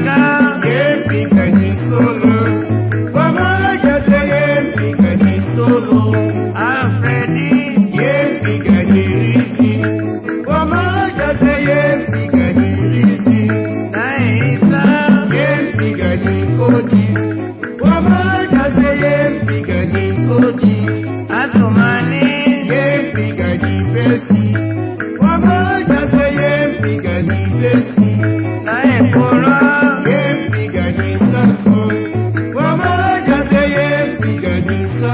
las.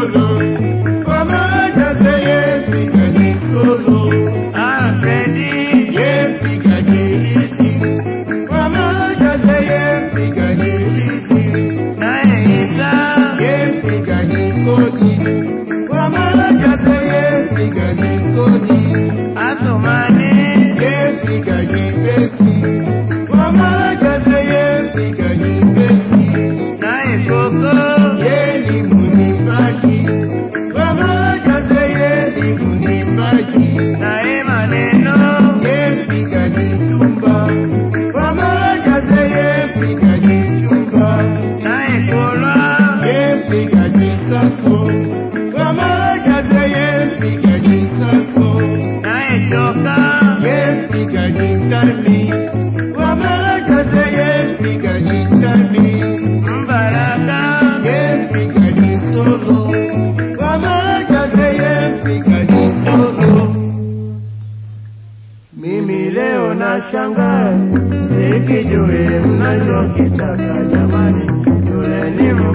Lulu.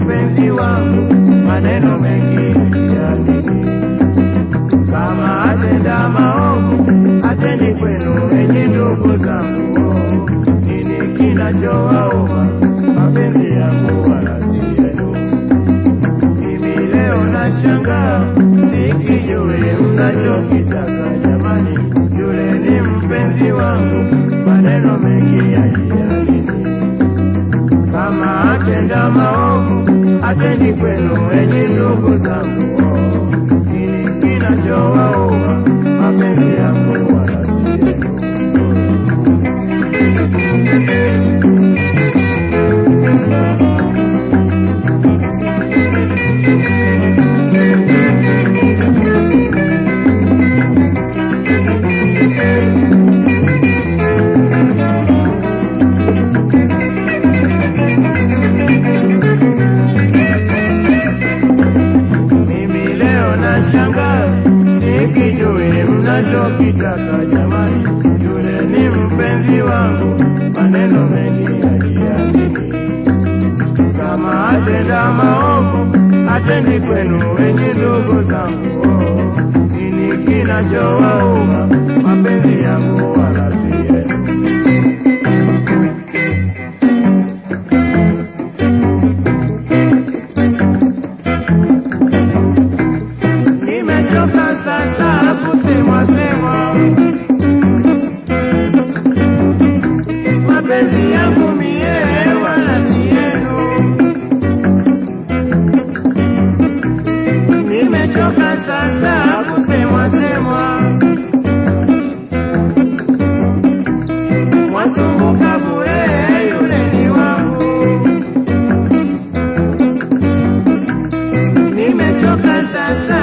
mpenzi wangu, maneno mengi yadini, kama atenda maovu, atendi kwenu enye ndugu zangu, nini kinachowaoma mapenzi yangu wala si yenu? Mimi leo nashangaa, sikijui mnachokitaka. Jamani, yule ni mpenzi wangu, maneno mengi ya jirani, kama atenda maovu abẹ́ni pẹ̀lú ẹ̀yìn ló kó sàmù ọ́. Maovu enyi ndugu zangu. Nini kinachowauma casa.